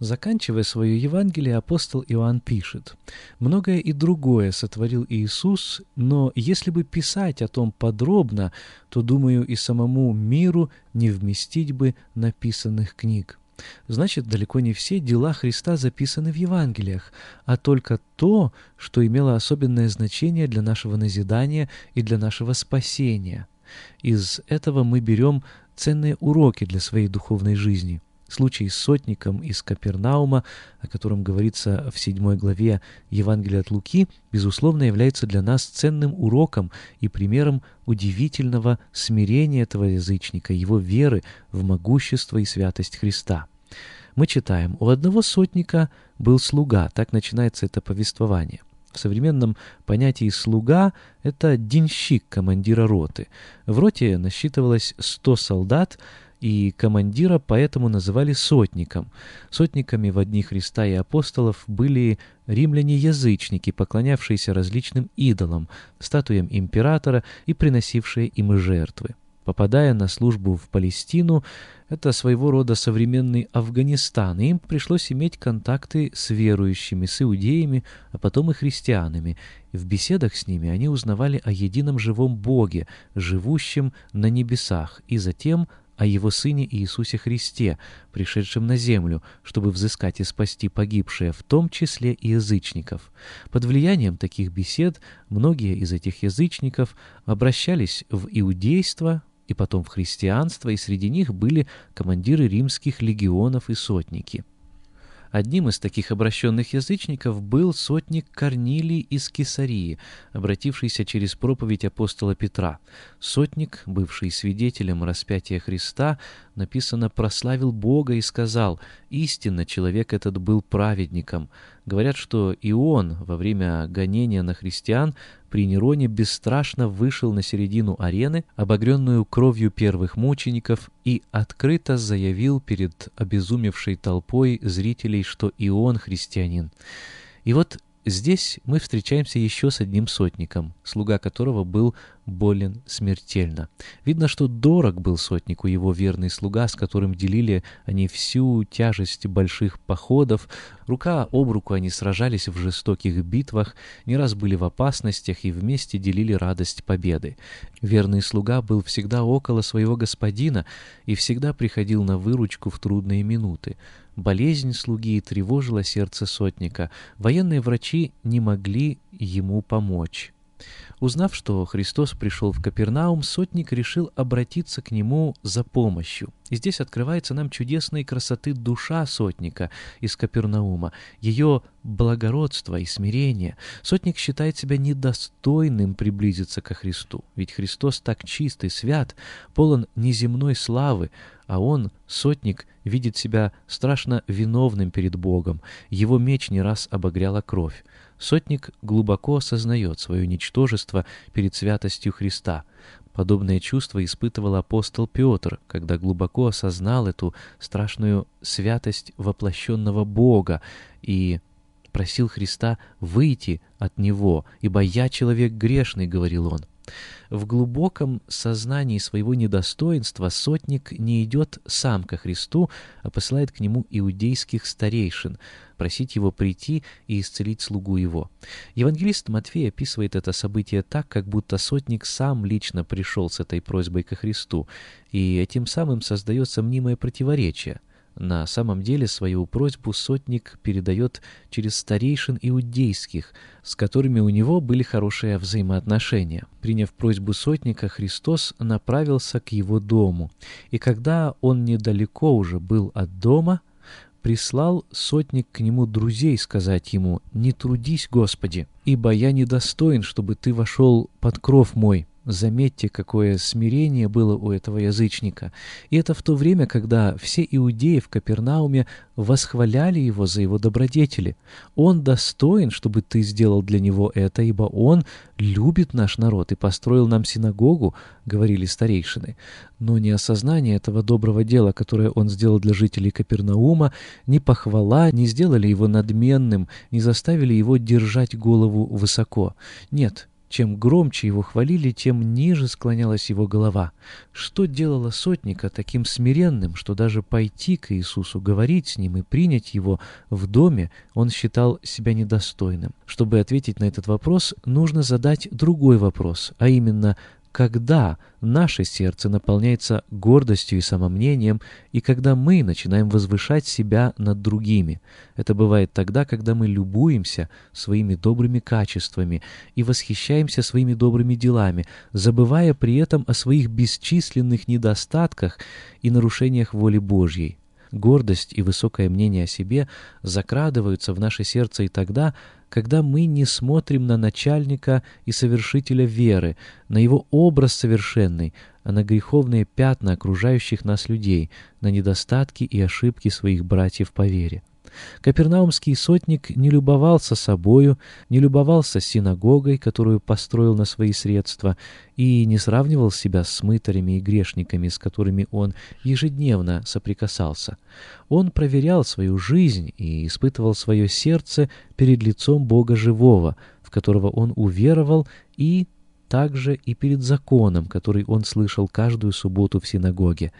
Заканчивая свое Евангелие, апостол Иоанн пишет, «Многое и другое сотворил Иисус, но если бы писать о том подробно, то, думаю, и самому миру не вместить бы написанных книг». Значит, далеко не все дела Христа записаны в Евангелиях, а только то, что имело особенное значение для нашего назидания и для нашего спасения. Из этого мы берем ценные уроки для своей духовной жизни – Случай с сотником из Капернаума, о котором говорится в седьмой главе Евангелия от Луки, безусловно, является для нас ценным уроком и примером удивительного смирения этого язычника, его веры в могущество и святость Христа. Мы читаем, у одного сотника был слуга, так начинается это повествование. В современном понятии «слуга» — это денщик командира роты. В роте насчитывалось 100 солдат, и командира поэтому называли сотником. Сотниками в одни Христа и апостолов были римляне-язычники, поклонявшиеся различным идолам, статуям императора и приносившие им жертвы. Попадая на службу в Палестину, это своего рода современный Афганистан, им пришлось иметь контакты с верующими, с иудеями, а потом и христианами. И в беседах с ними они узнавали о едином живом Боге, живущем на небесах, и затем о Его Сыне Иисусе Христе, пришедшем на землю, чтобы взыскать и спасти погибшие, в том числе и язычников. Под влиянием таких бесед многие из этих язычников обращались в иудейство, и потом в христианство, и среди них были командиры римских легионов и сотники. Одним из таких обращенных язычников был сотник Корнилий из Кесарии, обратившийся через проповедь апостола Петра. Сотник, бывший свидетелем распятия Христа, написано «прославил Бога и сказал, истинно человек этот был праведником». Говорят, что и он во время гонения на христиан при Нероне бесстрашно вышел на середину арены, обогренную кровью первых мучеников, и открыто заявил перед обезумевшей толпой зрителей, что и он христианин. И вот Здесь мы встречаемся еще с одним сотником, слуга которого был болен смертельно. Видно, что дорог был сотнику его верный слуга, с которым делили они всю тяжесть больших походов. Рука об руку они сражались в жестоких битвах, не раз были в опасностях и вместе делили радость победы. Верный слуга был всегда около своего господина и всегда приходил на выручку в трудные минуты. Болезнь слуги тревожила сердце сотника. Военные врачи не могли ему помочь. Узнав, что Христос пришел в Капернаум, сотник решил обратиться к нему за помощью. И здесь открывается нам чудесной красоты душа сотника из Капернаума, ее благородство и смирение. Сотник считает себя недостойным приблизиться ко Христу, ведь Христос так чист и свят, полон неземной славы, а он, сотник, видит себя страшно виновным перед Богом. Его меч не раз обогряла кровь. Сотник глубоко осознает свое ничтожество перед святостью Христа. Подобное чувство испытывал апостол Петр, когда глубоко осознал эту страшную святость воплощенного Бога и просил Христа выйти от Него, «Ибо я человек грешный», — говорил он. В глубоком сознании своего недостоинства сотник не идет сам ко Христу, а посылает к нему иудейских старейшин, просить его прийти и исцелить слугу его. Евангелист Матфей описывает это событие так, как будто сотник сам лично пришел с этой просьбой ко Христу, и этим самым создается мнимое противоречие — на самом деле свою просьбу сотник передает через старейшин иудейских, с которыми у него были хорошие взаимоотношения. Приняв просьбу сотника, Христос направился к его дому. И когда он недалеко уже был от дома, прислал сотник к нему друзей сказать ему, «Не трудись, Господи, ибо я недостоин, чтобы ты вошел под кров мой». Заметьте, какое смирение было у этого язычника. И это в то время, когда все иудеи в Капернауме восхваляли его за его добродетели. Он достоин, чтобы ты сделал для него это, ибо он любит наш народ и построил нам синагогу, говорили старейшины. Но ни осознание этого доброго дела, которое он сделал для жителей Капернаума, ни похвала не сделали его надменным, не заставили его держать голову высоко. Нет, чем громче его хвалили, тем ниже склонялась его голова. Что делало сотника таким смиренным, что даже пойти к Иисусу, говорить с ним и принять его в доме, он считал себя недостойным? Чтобы ответить на этот вопрос, нужно задать другой вопрос, а именно – когда наше сердце наполняется гордостью и самомнением, и когда мы начинаем возвышать себя над другими. Это бывает тогда, когда мы любуемся своими добрыми качествами и восхищаемся своими добрыми делами, забывая при этом о своих бесчисленных недостатках и нарушениях воли Божьей. Гордость и высокое мнение о себе закрадываются в наше сердце и тогда, когда мы не смотрим на начальника и совершителя веры, на его образ совершенный, а на греховные пятна окружающих нас людей, на недостатки и ошибки своих братьев по вере. Капернаумский сотник не любовался собою, не любовался синагогой, которую построил на свои средства, и не сравнивал себя с мытарями и грешниками, с которыми он ежедневно соприкасался. Он проверял свою жизнь и испытывал свое сердце перед лицом Бога живого, в которого он уверовал и также и перед законом, который он слышал каждую субботу в синагоге.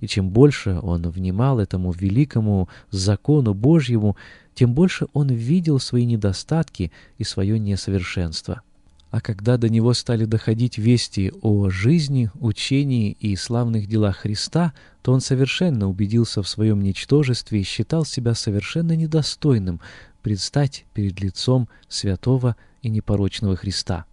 И чем больше он внимал этому великому закону Божьему, тем больше он видел свои недостатки и свое несовершенство. А когда до него стали доходить вести о жизни, учении и славных делах Христа, то он совершенно убедился в своем ничтожестве и считал себя совершенно недостойным предстать перед лицом святого и непорочного Христа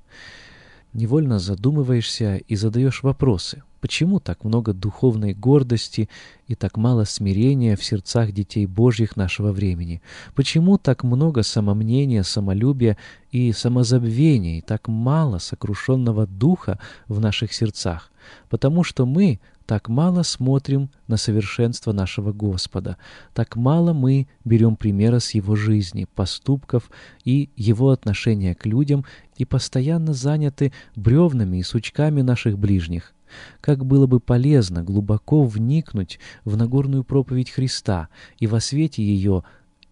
невольно задумываешься и задаешь вопросы. Почему так много духовной гордости и так мало смирения в сердцах детей Божьих нашего времени? Почему так много самомнения, самолюбия и самозабвения, и так мало сокрушенного духа в наших сердцах? Потому что мы так мало смотрим на совершенство нашего Господа, так мало мы берем примера с Его жизни, поступков и Его отношения к людям и постоянно заняты бревнами и сучками наших ближних. Как было бы полезно глубоко вникнуть в Нагорную проповедь Христа и во свете ее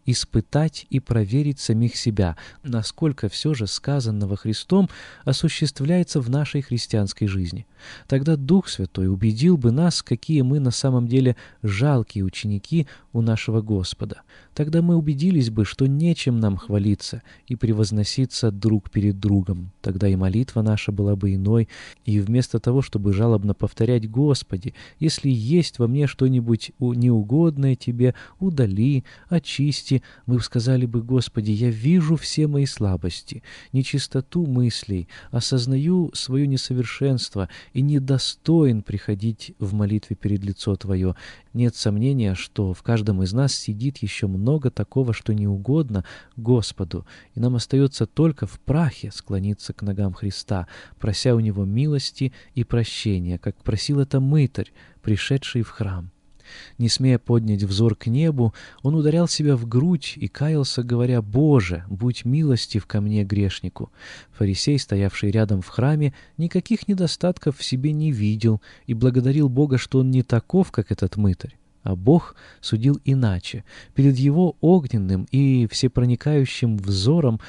испытать и проверить самих себя, насколько все же сказанного Христом осуществляется в нашей христианской жизни. Тогда Дух Святой убедил бы нас, какие мы на самом деле жалкие ученики у нашего Господа. Тогда мы убедились бы, что нечем нам хвалиться и превозноситься друг перед другом. Тогда и молитва наша была бы иной, и вместо того, чтобы жалобно повторять «Господи, если есть во мне что-нибудь неугодное Тебе, удали, очисти», мы сказали бы «Господи, я вижу все мои слабости, нечистоту мыслей, осознаю свое несовершенство и недостоин приходить в молитве перед лицо Твое. Нет сомнения, что в каждом из нас сидит еще много такого, что не угодно Господу, и нам остается только в прахе склониться к ногам Христа, прося у Него милости и прощения, как просил это мытарь, пришедший в храм. Не смея поднять взор к небу, он ударял себя в грудь и каялся, говоря, «Боже, будь милостив ко мне, грешнику». Фарисей, стоявший рядом в храме, никаких недостатков в себе не видел и благодарил Бога, что он не таков, как этот мытарь. А Бог судил иначе. Перед его огненным и всепроникающим взором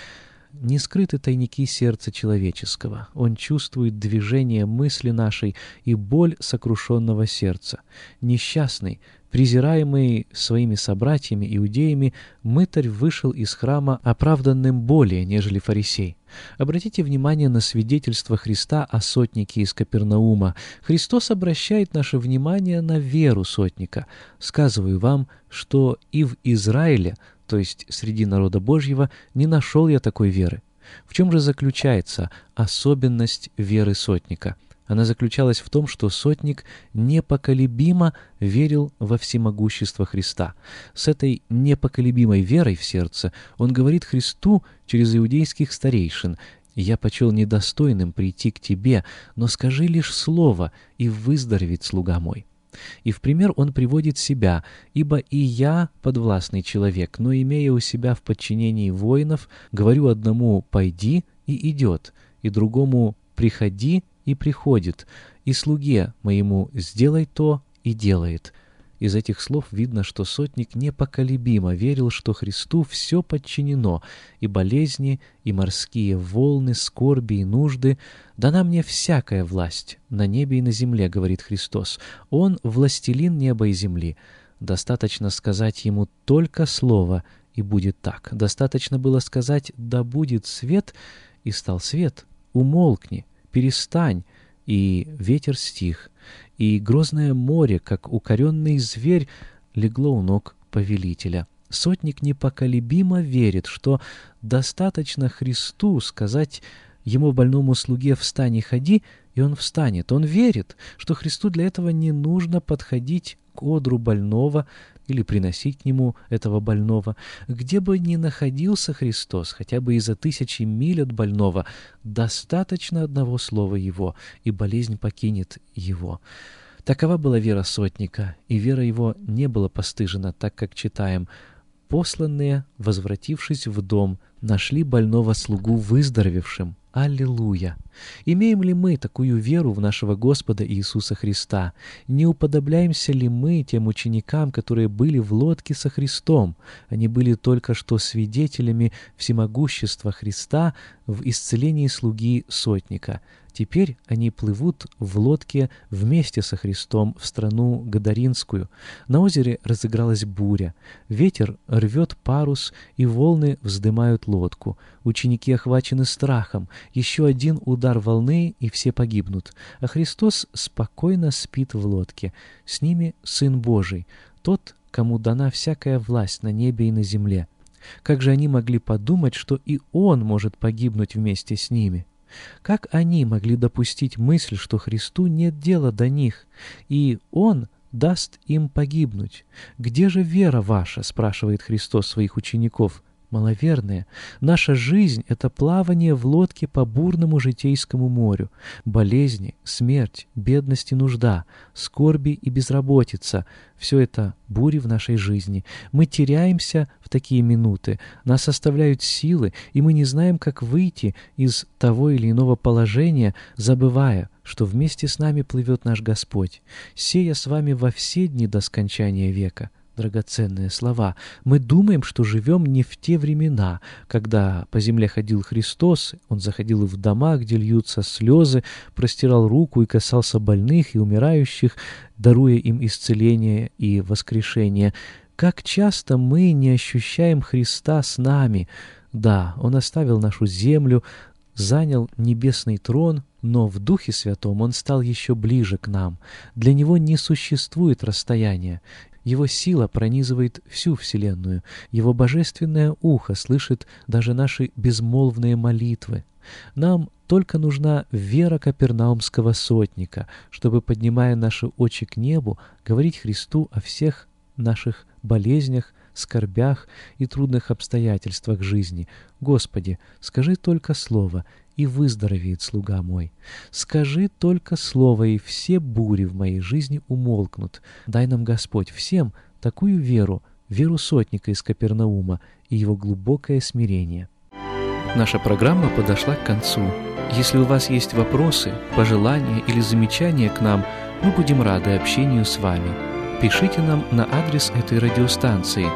не скрыты тайники сердца человеческого. Он чувствует движение мысли нашей и боль сокрушенного сердца. Несчастный, презираемый своими собратьями иудеями, мытарь вышел из храма оправданным более, нежели фарисей. Обратите внимание на свидетельство Христа о сотнике из Капернаума. Христос обращает наше внимание на веру сотника. «Сказываю вам, что и в Израиле то есть среди народа Божьего, не нашел я такой веры. В чем же заключается особенность веры сотника? Она заключалась в том, что сотник непоколебимо верил во всемогущество Христа. С этой непоколебимой верой в сердце он говорит Христу через иудейских старейшин «Я почел недостойным прийти к тебе, но скажи лишь слово, и выздоровеет слуга мой». И в пример он приводит себя, ибо и я подвластный человек, но, имея у себя в подчинении воинов, говорю одному «пойди» и идет, и другому «приходи» и приходит, и слуге моему «сделай то» и делает». Из этих слов видно, что сотник непоколебимо верил, что Христу все подчинено, и болезни, и морские волны, скорби и нужды. «Дана мне всякая власть на небе и на земле», — говорит Христос. «Он — властелин неба и земли». Достаточно сказать ему только слово, и будет так. Достаточно было сказать «да будет свет», и стал свет. Умолкни, перестань, и ветер стих, и грозное море, как укоренный зверь, легло у ног повелителя. Сотник непоколебимо верит, что достаточно Христу сказать ему больному слуге «встань и ходи», и он встанет. Он верит, что Христу для этого не нужно подходить к одру больного, или приносить к нему этого больного. Где бы ни находился Христос, хотя бы и за тысячи миль от больного, достаточно одного слова Его, и болезнь покинет Его. Такова была вера сотника, и вера его не была постыжена, так как читаем «Посланные, возвратившись в дом, нашли больного слугу выздоровевшим». Аллилуйя! Имеем ли мы такую веру в нашего Господа Иисуса Христа? Не уподобляемся ли мы тем ученикам, которые были в лодке со Христом? Они были только что свидетелями всемогущества Христа в исцелении слуги сотника. Теперь они плывут в лодке вместе со Христом в страну Гадаринскую. На озере разыгралась буря. Ветер рвет парус, и волны вздымают лодку. Ученики охвачены страхом. Еще один удар волны, и все погибнут. А Христос спокойно спит в лодке. С ними Сын Божий, тот, кому дана всякая власть на небе и на земле. Как же они могли подумать, что и Он может погибнуть вместе с ними? Как они могли допустить мысль, что Христу нет дела до них, и Он даст им погибнуть? «Где же вера ваша?» — спрашивает Христос своих учеников маловерные. Наша жизнь — это плавание в лодке по бурному житейскому морю. Болезни, смерть, бедность и нужда, скорби и безработица — все это бури в нашей жизни. Мы теряемся в такие минуты, нас оставляют силы, и мы не знаем, как выйти из того или иного положения, забывая, что вместе с нами плывет наш Господь, сея с вами во все дни до скончания века драгоценные слова. Мы думаем, что живем не в те времена, когда по земле ходил Христос, Он заходил в дома, где льются слезы, простирал руку и касался больных и умирающих, даруя им исцеление и воскрешение. Как часто мы не ощущаем Христа с нами. Да, Он оставил нашу землю, занял небесный трон, но в Духе Святом Он стал еще ближе к нам. Для Него не существует расстояния. Его сила пронизывает всю Вселенную, Его божественное ухо слышит даже наши безмолвные молитвы. Нам только нужна вера капернаумского сотника, чтобы, поднимая наши очи к небу, говорить Христу о всех наших болезнях, скорбях и трудных обстоятельствах жизни. Господи, скажи только слово, и выздоровеет слуга мой. Скажи только слово, и все бури в моей жизни умолкнут. Дай нам, Господь, всем такую веру, веру сотника из Капернаума и его глубокое смирение. Наша программа подошла к концу. Если у вас есть вопросы, пожелания или замечания к нам, мы будем рады общению с вами. Пишите нам на адрес этой радиостанции.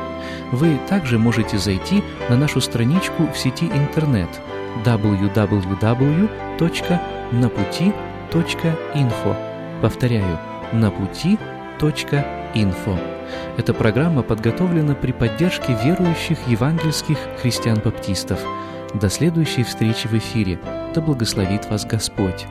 Вы также можете зайти на нашу страничку в сети интернет – www.naputi.info. Повторяю, naputi.info. Эта программа подготовлена при поддержке верующих евангельских христиан-баптистов. До следующей встречи в эфире. Да благословит вас Господь.